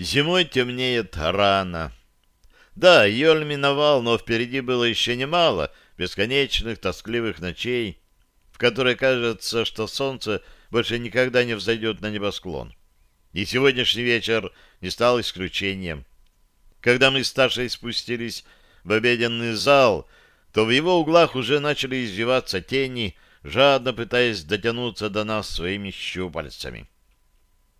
Зимой темнеет рано. Да, июль миновал, но впереди было еще немало бесконечных тоскливых ночей, в которые кажется, что солнце больше никогда не взойдет на небосклон. И сегодняшний вечер не стал исключением. Когда мы с Ташей спустились в обеденный зал, то в его углах уже начали извиваться тени, жадно пытаясь дотянуться до нас своими щупальцами.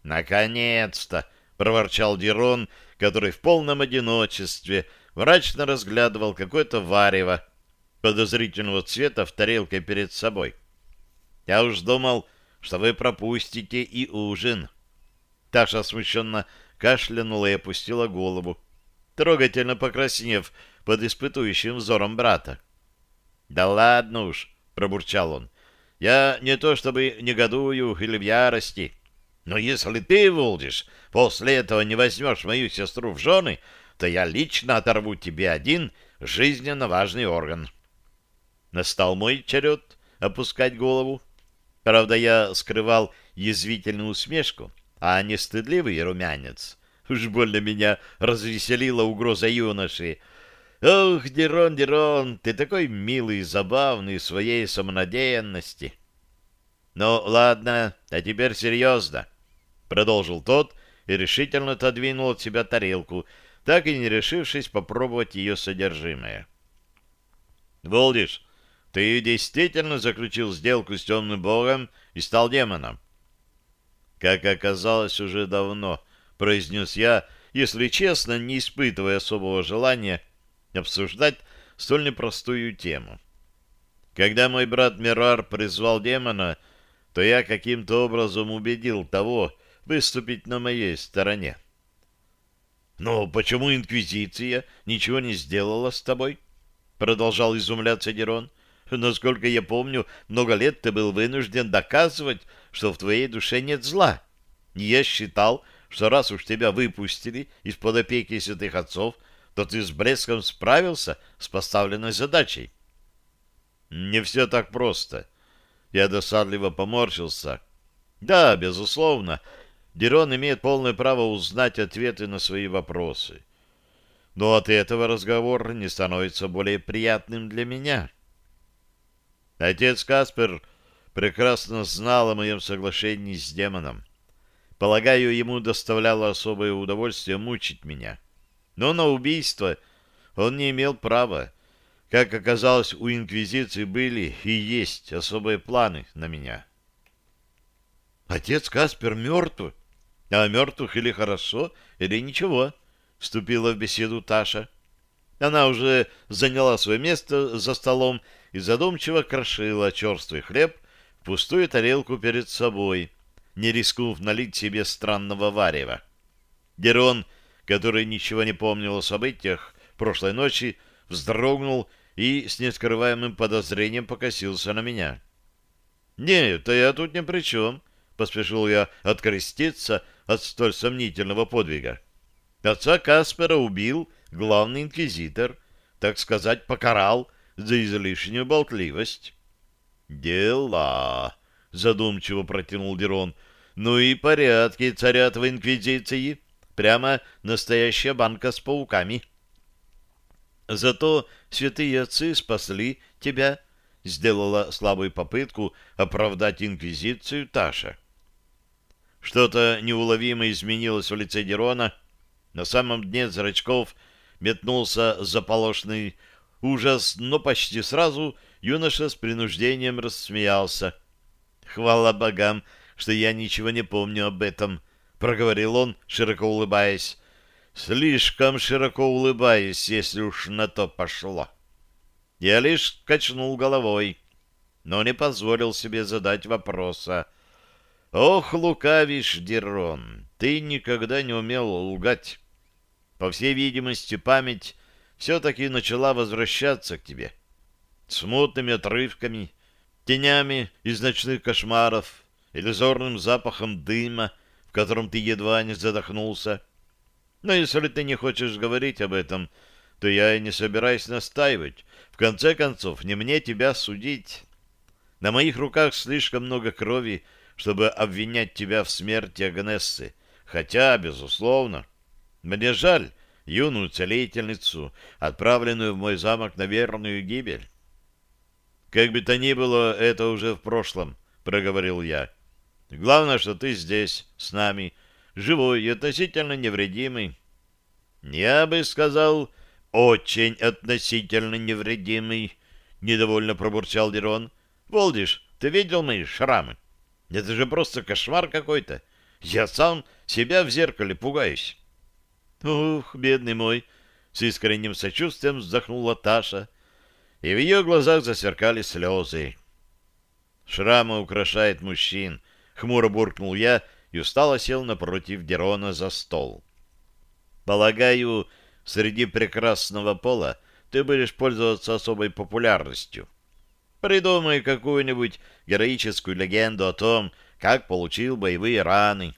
«Наконец-то!» — проворчал Дирон, который в полном одиночестве мрачно разглядывал какое-то варево подозрительного цвета в тарелке перед собой. «Я уж думал, что вы пропустите и ужин». Таша смущенно кашлянула и опустила голову, трогательно покраснев под испытующим взором брата. «Да ладно уж», — пробурчал он, — «я не то чтобы негодую или в ярости, но если ты, Волдиш, после этого не возьмешь мою сестру в жены, то я лично оторву тебе один жизненно важный орган». Настал мой черед опускать голову. Правда, я скрывал язвительную усмешку, а не стыдливый румянец. Уж больно меня развеселила угроза юноши. «Ох, Дерон, Дерон, ты такой милый и забавный в своей самонадеянности!» «Ну, ладно, а теперь серьезно», — продолжил тот и решительно отодвинул от себя тарелку, так и не решившись попробовать ее содержимое. «Волдиш, ты действительно заключил сделку с темным богом и стал демоном?» «Как оказалось, уже давно», — произнес я, если честно, не испытывая особого желания обсуждать столь непростую тему. Когда мой брат Мирар призвал демона, то я каким-то образом убедил того выступить на моей стороне. «Но почему Инквизиция ничего не сделала с тобой?» — продолжал изумляться Дерон. «Насколько я помню, много лет ты был вынужден доказывать, что в твоей душе нет зла. Я считал, что раз уж тебя выпустили из-под опеки святых отцов, то ты с блеском справился с поставленной задачей. Не все так просто. Я досадливо поморщился. Да, безусловно, Дерон имеет полное право узнать ответы на свои вопросы. Но от этого разговор не становится более приятным для меня. Отец Каспер прекрасно знал о моем соглашении с демоном. Полагаю, ему доставляло особое удовольствие мучить меня. Но на убийство он не имел права. Как оказалось, у Инквизиции были и есть особые планы на меня. «Отец Каспер мертв? А мертвых или хорошо, или ничего?» — вступила в беседу Таша. Она уже заняла свое место за столом и задумчиво крошила черствый хлеб в пустую тарелку перед собой — не рискнув налить себе странного варева. Герон, который ничего не помнил о событиях прошлой ночи, вздрогнул и с нескрываемым подозрением покосился на меня. «Нет, я тут ни при чем», — поспешил я откреститься от столь сомнительного подвига. Отца Каспера убил главный инквизитор, так сказать, покарал за излишнюю болтливость. «Дела», — задумчиво протянул Дерон, — ну и порядки царят в Инквизиции. Прямо настоящая банка с пауками. Зато святые отцы спасли тебя, сделала слабую попытку оправдать Инквизицию Таша. Что-то неуловимо изменилось в лице Дерона. На самом дне зрачков метнулся заполошный ужас, но почти сразу юноша с принуждением рассмеялся. Хвала богам, что я ничего не помню об этом, — проговорил он, широко улыбаясь. Слишком широко улыбаясь, если уж на то пошло. Я лишь качнул головой, но не позволил себе задать вопроса. «Ох, лукавишь, Дерон, ты никогда не умел лгать. По всей видимости, память все-таки начала возвращаться к тебе. Смутными отрывками, тенями из ночных кошмаров, иллюзорным запахом дыма, в котором ты едва не задохнулся. Но если ты не хочешь говорить об этом, то я и не собираюсь настаивать. В конце концов, не мне тебя судить. На моих руках слишком много крови, чтобы обвинять тебя в смерти Агнессы. Хотя, безусловно, Мне жаль юную целительницу, отправленную в мой замок на верную гибель. Как бы то ни было, это уже в прошлом, проговорил я. Главное, что ты здесь, с нами, живой и относительно невредимый. Я бы сказал, очень относительно невредимый, недовольно пробурчал Дерон. Волдиш, ты видел мои шрамы? Это же просто кошмар какой-то. Я сам себя в зеркале пугаюсь. Ух, бедный мой, с искренним сочувствием вздохнула Таша, и в ее глазах засверкали слезы. Шрамы украшает мужчин, хмуро буркнул я и устало сел напротив Дерона за стол. Полагаю, среди прекрасного пола ты будешь пользоваться особой популярностью. Придумай какую-нибудь героическую легенду о том, как получил боевые раны.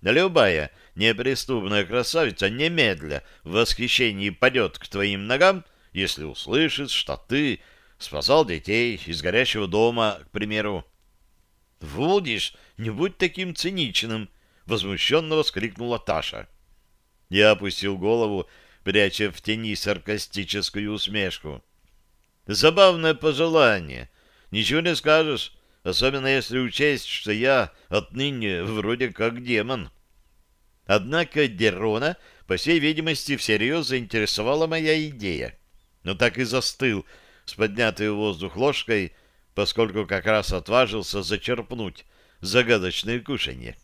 Любая неприступная красавица немедля в восхищении падет к твоим ногам, если услышит, что ты спасал детей из горящего дома, к примеру. — Вулдиш, не будь таким циничным! — возмущенно воскликнула Таша. Я опустил голову, пряча в тени саркастическую усмешку. Забавное пожелание. Ничего не скажешь, особенно если учесть, что я отныне вроде как демон. Однако Дерона, по всей видимости, всерьез заинтересовала моя идея. Но так и застыл с поднятой в воздух ложкой, поскольку как раз отважился зачерпнуть загадочное кушанье.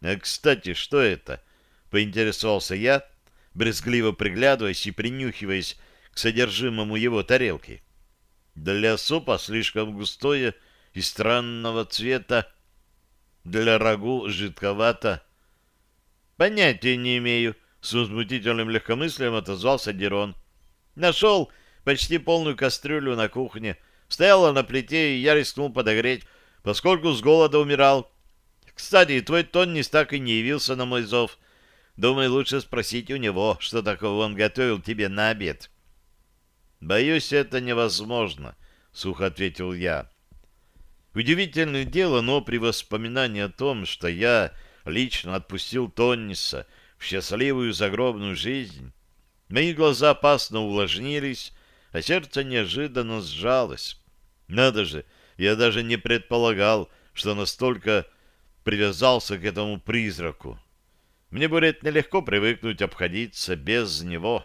А, кстати, что это? Поинтересовался я, брезгливо приглядываясь и принюхиваясь к содержимому его тарелки. Для супа слишком густое и странного цвета, для рагу жидковато, Понятия не имею, с возмутительным легкомыслием отозвался Дерон. Нашел почти полную кастрюлю на кухне. Стояла на плите, и я рискнул подогреть, поскольку с голода умирал. Кстати, твой Тоннис так и не явился на мой зов. Думаю, лучше спросить у него, что такого он готовил тебе на обед. Боюсь, это невозможно, сухо ответил я. Удивительное дело, но при воспоминании о том, что я лично отпустил Тонниса в счастливую загробную жизнь, мои глаза опасно увлажнились, а сердце неожиданно сжалось. Надо же, я даже не предполагал, что настолько привязался к этому призраку. Мне будет нелегко привыкнуть обходиться без него.